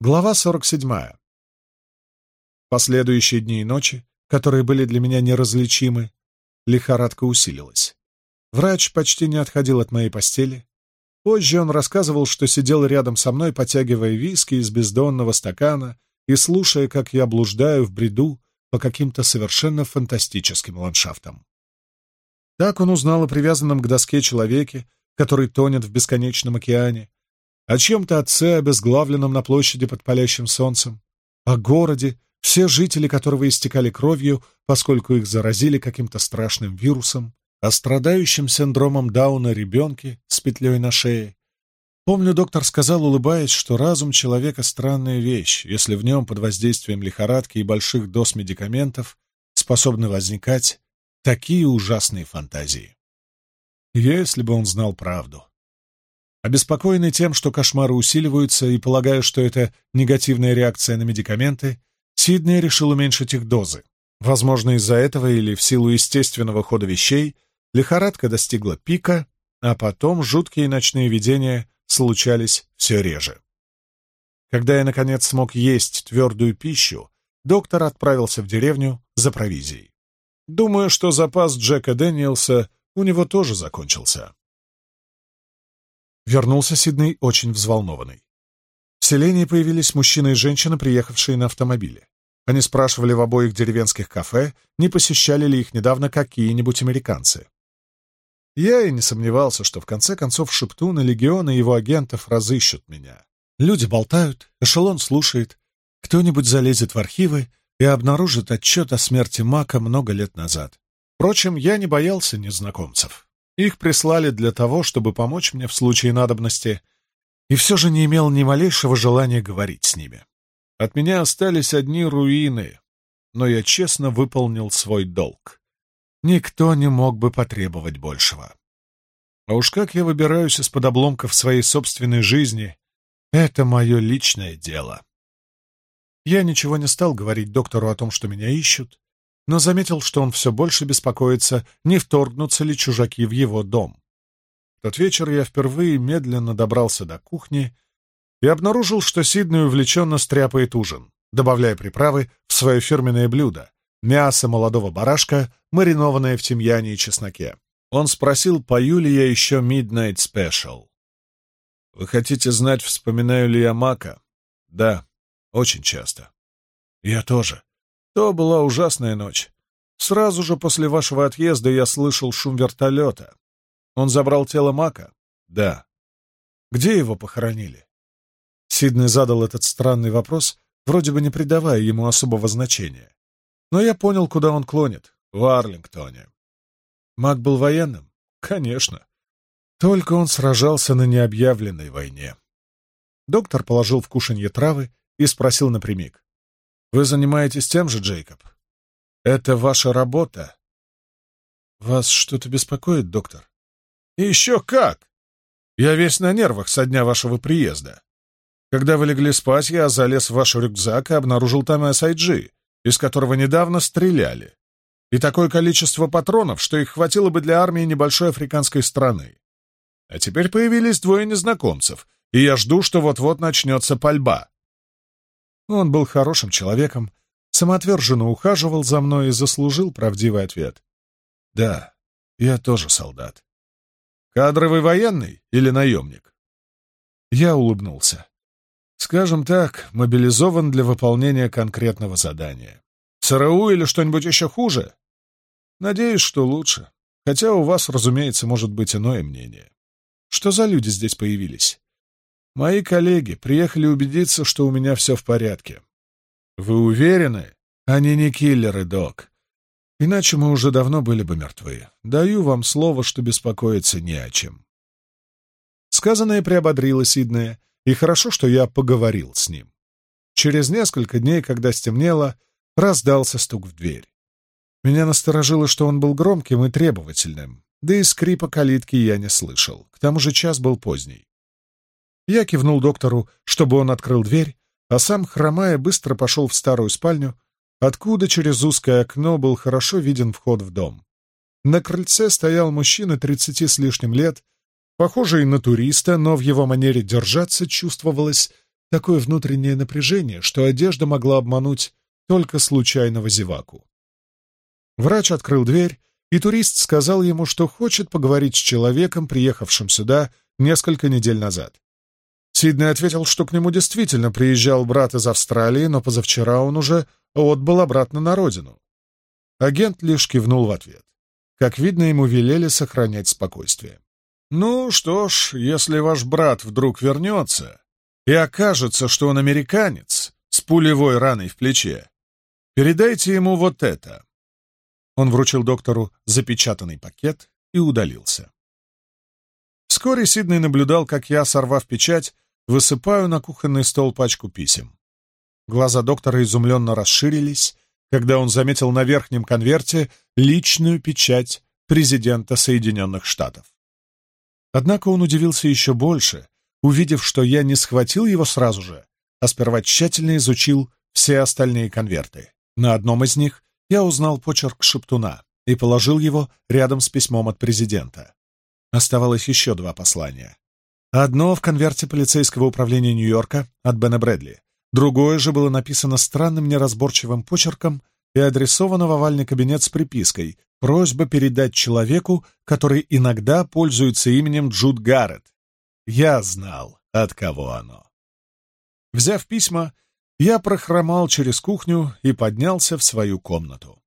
Глава 47. Последующие дни и ночи, которые были для меня неразличимы, лихорадка усилилась. Врач почти не отходил от моей постели. Позже он рассказывал, что сидел рядом со мной, потягивая виски из бездонного стакана и слушая, как я блуждаю в бреду по каким-то совершенно фантастическим ландшафтам. Так он узнал о привязанном к доске человеке, который тонет в бесконечном океане, о чем-то отце, обезглавленном на площади под палящим солнцем, о городе, все жители которого истекали кровью, поскольку их заразили каким-то страшным вирусом, а о страдающем синдромом Дауна ребенке с петлей на шее. Помню, доктор сказал, улыбаясь, что разум человека — странная вещь, если в нем под воздействием лихорадки и больших доз медикаментов способны возникать такие ужасные фантазии. Если бы он знал правду обеспокоенный тем, что кошмары усиливаются, и полагая, что это негативная реакция на медикаменты, Сидни решил уменьшить их дозы. Возможно, из-за этого или в силу естественного хода вещей лихорадка достигла пика, а потом жуткие ночные видения случались все реже. Когда я, наконец, смог есть твердую пищу, доктор отправился в деревню за провизией. Думаю, что запас Джека Дэниелса у него тоже закончился. Вернулся Сидней очень взволнованный. В селении появились мужчина и женщина, приехавшие на автомобиле. Они спрашивали в обоих деревенских кафе, не посещали ли их недавно какие-нибудь американцы. Я и не сомневался, что в конце концов Шептун и Легион и его агентов разыщут меня. Люди болтают, эшелон слушает, кто-нибудь залезет в архивы и обнаружит отчет о смерти Мака много лет назад. Впрочем, я не боялся незнакомцев. Их прислали для того, чтобы помочь мне в случае надобности, и все же не имел ни малейшего желания говорить с ними. От меня остались одни руины, но я честно выполнил свой долг. Никто не мог бы потребовать большего. А уж как я выбираюсь из-под обломков своей собственной жизни, это мое личное дело. Я ничего не стал говорить доктору о том, что меня ищут, но заметил, что он все больше беспокоится, не вторгнутся ли чужаки в его дом. В тот вечер я впервые медленно добрался до кухни и обнаружил, что Сиднey увлеченно стряпает ужин, добавляя приправы в свое фирменное блюдо — мясо молодого барашка, маринованное в тимьяне и чесноке. Он спросил, пою ли я еще Midnight Special. «Вы хотите знать, вспоминаю ли я Мака?» «Да, очень часто». «Я тоже», то была ужасная ночь. Сразу же после вашего отъезда я слышал шум вертолета. Он забрал тело Мака? Да. Где его похоронили? Сидни задал этот странный вопрос, вроде бы не придавая ему особого значения. Но я понял, куда он клонит. В Арлингтоне. Мак был военным? Конечно. Только он сражался на необъявленной войне. Доктор положил в кушанье травы и спросил напрямик. Вы занимаетесь тем же, Джейкоб. Это ваша работа. Вас что-то беспокоит, доктор? И еще как! Я весь на нервах со дня вашего приезда. Когда вы легли спать, я залез в ваш рюкзак и обнаружил там SIG, из которого недавно стреляли. И такое количество патронов, что их хватило бы для армии небольшой африканской страны. А теперь появились двое незнакомцев, и я жду, что вот-вот начнется пальба. Он был хорошим человеком, самоотверженно ухаживал за мной и заслужил правдивый ответ. Да, я тоже солдат. Кадровый военный или наемник? Я улыбнулся. Скажем так, мобилизован для выполнения конкретного задания. ЦРУ или что-нибудь еще хуже? Надеюсь, что лучше. Хотя у вас, разумеется, может быть иное мнение. Что за люди здесь появились? Мои коллеги приехали убедиться, что у меня все в порядке. Вы уверены? Они не киллеры, док. Иначе мы уже давно были бы мертвы. Даю вам слово, что беспокоиться не о чем. Сказанное приободрило Сиднея, и хорошо, что я поговорил с ним. Через несколько дней, когда стемнело, раздался стук в дверь. Меня насторожило, что он был громким и требовательным, да и скрипа калитки я не слышал, к тому же час был поздний. Я кивнул доктору, чтобы он открыл дверь, а сам, хромая, быстро пошел в старую спальню, откуда через узкое окно был хорошо виден вход в дом. На крыльце стоял мужчина тридцати с лишним лет, похожий на туриста, но в его манере держаться чувствовалось такое внутреннее напряжение, что одежда могла обмануть только случайного зеваку. Врач открыл дверь, и турист сказал ему, что хочет поговорить с человеком, приехавшим сюда несколько недель назад. Сидней ответил, что к нему действительно приезжал брат из Австралии, но позавчера он уже отбыл обратно на родину. Агент лишь кивнул в ответ. Как видно, ему велели сохранять спокойствие. «Ну что ж, если ваш брат вдруг вернется и окажется, что он американец с пулевой раной в плече, передайте ему вот это». Он вручил доктору запечатанный пакет и удалился. Вскоре Сидней наблюдал, как я, сорвав печать, Высыпаю на кухонный стол пачку писем. Глаза доктора изумленно расширились, когда он заметил на верхнем конверте личную печать президента Соединенных Штатов. Однако он удивился еще больше, увидев, что я не схватил его сразу же, а сперва тщательно изучил все остальные конверты. На одном из них я узнал почерк Шептуна и положил его рядом с письмом от президента. Оставалось еще два послания. Одно в конверте полицейского управления Нью-Йорка от Бена Брэдли, другое же было написано странным неразборчивым почерком и адресовано в овальный кабинет с припиской «Просьба передать человеку, который иногда пользуется именем Джуд Гаррет». Я знал, от кого оно. Взяв письма, я прохромал через кухню и поднялся в свою комнату.